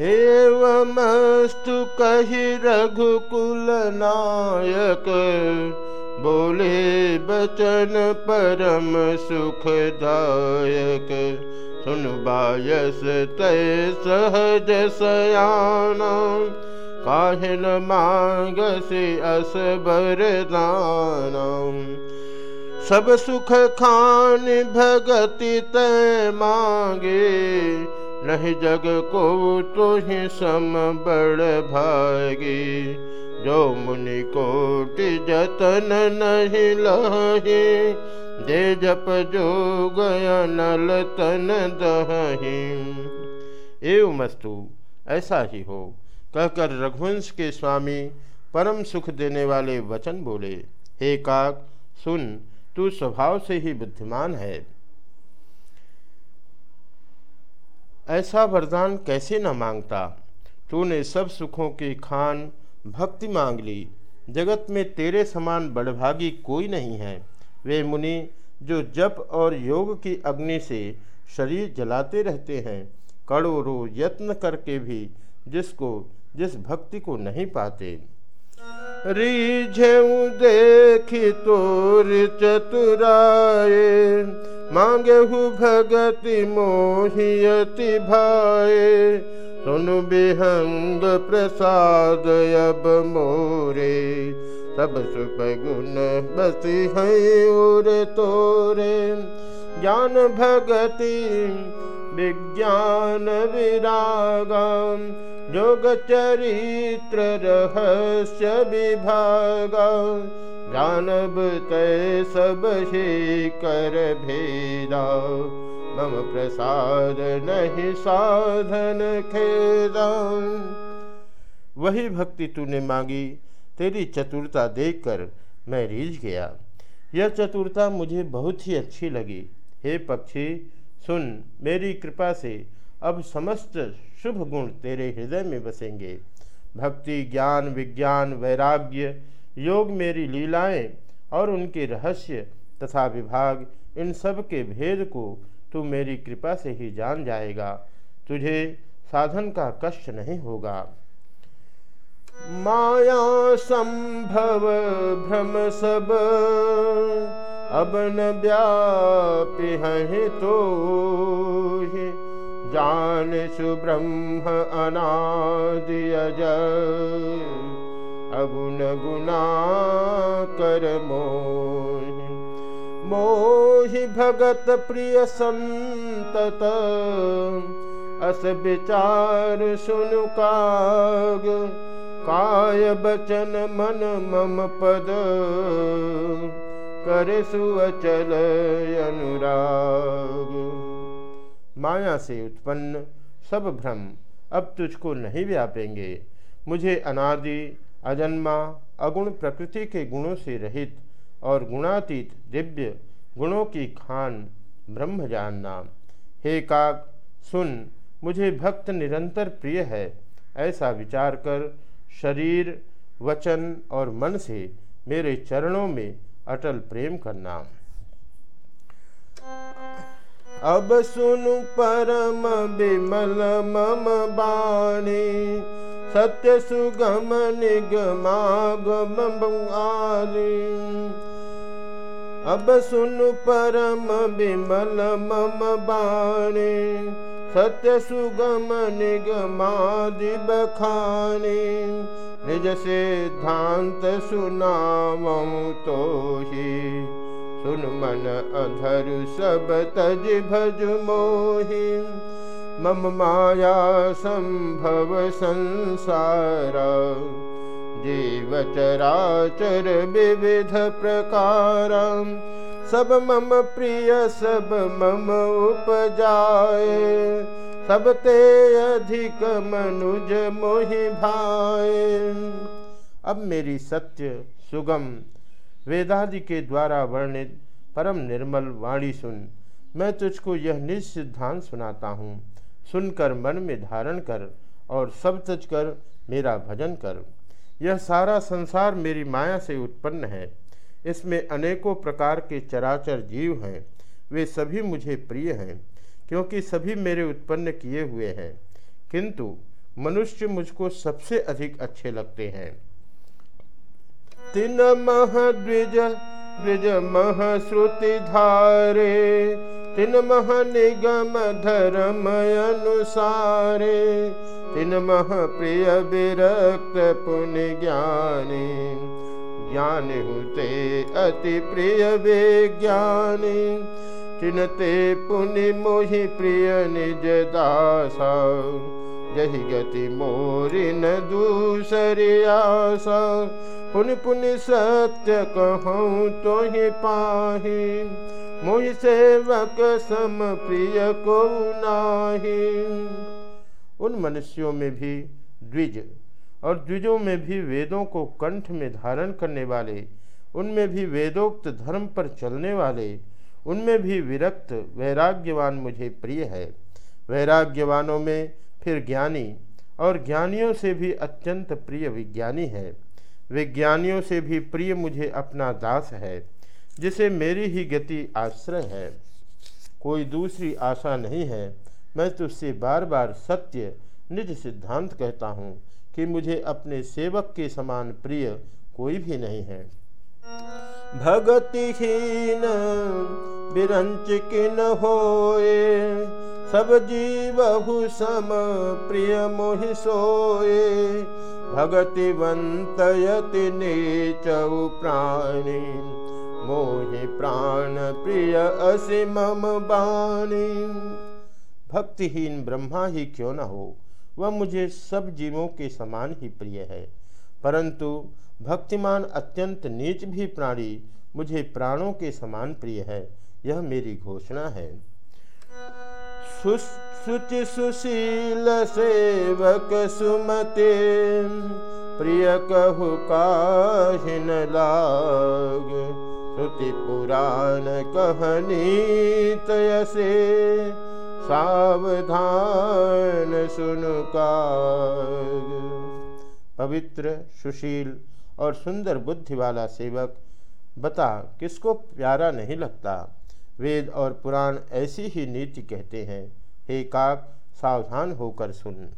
एवमस्तु कही रघुकुल नायक बोले बचन परम सुखदायक। सुन बायस तय सहज सयाना काहिन मांग से अस बरदाना सब सुख खान भगति तय मांगे नहीं जग को तो ही सम बड़ भागी। जो मुनि कोटि जतन नहीं लही, दे जप जो गया नल तन दही। एवं मस्तु, ऐसा ही हो, कहकर रघुवंश के स्वामी परम सुख देने वाले वचन बोले, हे काक, सुन, तू स्वभाव से ही बुद्धिमान है। ऐसा वरदान कैसे न माँगता? तूने सब सुखों की खान भक्ति मांग ली। जगत में तेरे समान बड़भागी कोई नहीं है। वे मुनि, जो जप और योग की अग्नि से शरीर जलाते रहते हैं कड़ों यत्न करके भी जिसको, जिस भक्ति को नहीं पाते। रीझेऊ देखी तोर चतुराए मांगेहु भगति मोहियति भाए सुन बिहंग प्रसाद अब मोरे। सब सुख गुण बसी और तोरे। ज्ञान भगति विज्ञान विरागम योग चरित्र रहस्य विभाग जानब तय सब ही कर भेदा। मम प्रसाद नहीं साधन खेदा। वही भक्ति तूने मांगी, तेरी चतुरता देखकर मैं रीझ गया। यह चतुरता मुझे बहुत ही अच्छी लगी। हे पक्षी, सुन, मेरी कृपा से अब समस्त शुभ गुण तेरे हृदय में बसेंगे। भक्ति, ज्ञान, विज्ञान, वैराग्य योग मेरी लीलाएँ और उनके रहस्य तथा विभाग, इन सब के भेद को तू मेरी कृपा से ही जान जाएगा। तुझे साधन का कष्ट नहीं होगा। माया संभव भ्रम सब, अब न तो जान सुब्रह्म अनादियज अगुण गुना कर मोहि। मोहि भगत प्रिय संतत, अस विचार सुनु काग। काय बचन मन मम पद, कर सुअचल अनुराग। माया से उत्पन्न सब भ्रम अब तुझको नहीं व्यापेंगे। मुझे अनादि अजन्मा अगुण प्रकृति के गुणों से रहित और गुणातीत दिव्य गुणों की खान ब्रह्म जानना हे काक सुन, मुझे भक्त निरंतर प्रिय है। ऐसा विचार कर, शरीर, वचन और मन से मेरे चरणों में अटल प्रेम करना। अब सुनु परम विमल मम बाणी सत्य सुगम निगमागम आली। अब सुन परम विमल मम बाणी। सत्य सुगम निगमादि बखानी। निज सिद्धांत सुनावं तो ही सुन मन अधर सब तज भज मोहि मम माया संभव संसार। जीव चराचर विविध प्रकार। सब मम प्रिय, सब मम उपजाए सब ते अधिक मनुज मोहि भाए अब मेरी सत्य सुगम वेदादि के द्वारा वर्णित परम निर्मल वाणी सुन। मैं तुझको यह निसिद्धांत सुनाता हूँ। सुनकर मन में धारण कर और सब तज कर मेरा भजन कर। यह सारा संसार मेरी माया से उत्पन्न है। इसमें अनेकों प्रकार के चराचर जीव हैं। वे सभी मुझे प्रिय हैं, क्योंकि सभी मेरे उत्पन्न किए हुए हैं। किंतु मनुष्य मुझको सबसे अधिक अच्छे लगते हैं। तिन मह द्विज द्विज धारे तिन मह निगम धर्म अनुसारे, तिन मह प्रिय विरक्त पुण्य ज्ञानी। ज्ञान हुते अति प्रिय वे विज्ञानी चिनते पुनि मोहि प्रिय निज दासा। जही गति मोरी न दूसरी पुन पुन सत्य कहूँ तो ही पाही। मोहि सेवक सम प्रिय को नाही। उन मनुष्यों में भी द्विज और द्विजों में भी वेदों को कंठ में धारण करने वाले, उनमें भी वेदोक्त धर्म पर चलने वाले, उनमें भी विरक्त, वैराग्यवान मुझे प्रिय है। वैराग्यवानों में फिर ज्ञानी और ज्ञानियों से भी अत्यंत प्रिय विज्ञानी है। विज्ञानियों से भी प्रिय मुझे अपना दास है। जिसे मेरी ही गति आश्रय है, कोई दूसरी आशा नहीं है। मैं तुझसे बार बार सत्य, निज सिद्धांत कहता हूँ कि मुझे अपने सेवक के समान प्रिय कोई भी नहीं है। भगतिहीन बिरंच किन होए, सब जीवहु सम प्रिय मोहि सोए। भगतिवंतयति नीचौ प्राणी मोहि प्राण प्रिय असि मम बाणी। भक्तिहीन ब्रह्मा ही क्यों न हो? वह मुझे सब जीवों के समान ही प्रिय है। परंतु भक्तिमान अत्यंत नीच भी प्राणी मुझे प्राणों के समान प्रिय है। यह मेरी घोषणा है। शुचि सुशील सेवक सुमते, प्रिय कहु काहिन लाग। श्रुति पुराण कहनी तयसे, सावधान सुनुका पवित्र, सुशील और सुंदर बुद्धि वाला सेवक, बता, किसको प्यारा नहीं लगता? वेद और पुराण ऐसी ही नीति कहते हैं। हे काक सावधान होकर सुन।